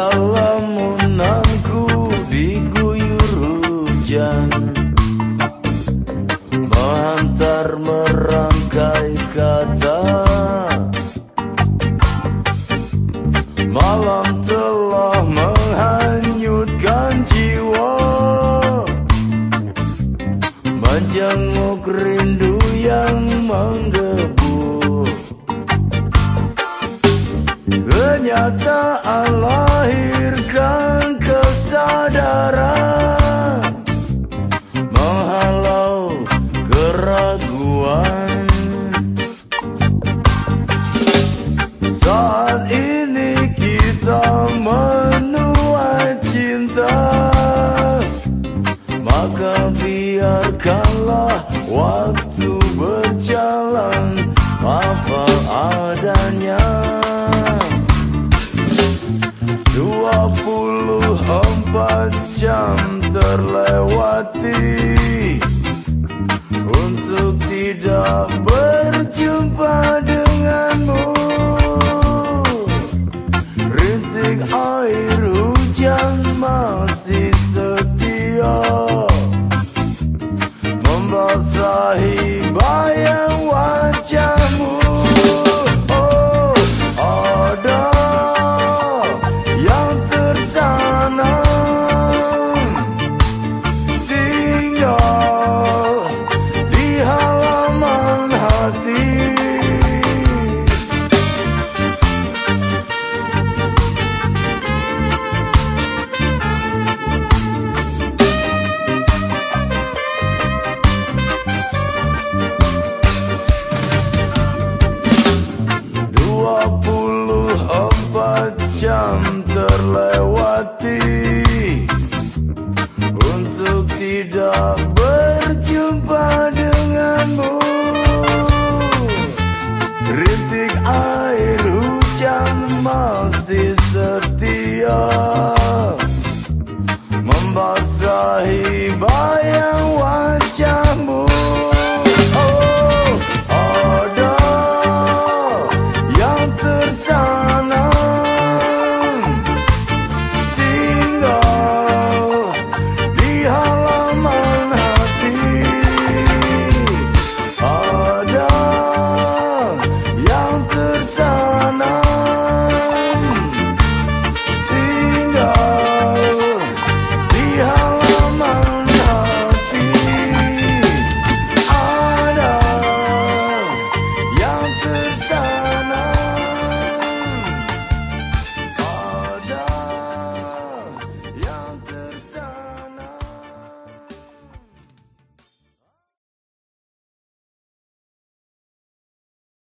lamunanku diguyur hujan. Menghantar merangkai kata. Malam keraguan. Saat ini kita menuai cinta. Maka biarkanlah waktu berjalan. Apa adanya. Dua puluh empat jam terlewati berjumpa denganmu. Rintik air hujan masih setia. Membasahi bayang terlewati. Untuk tidak berjumpa denganmu. Rintik air hujan masih setia. Membasahi bayang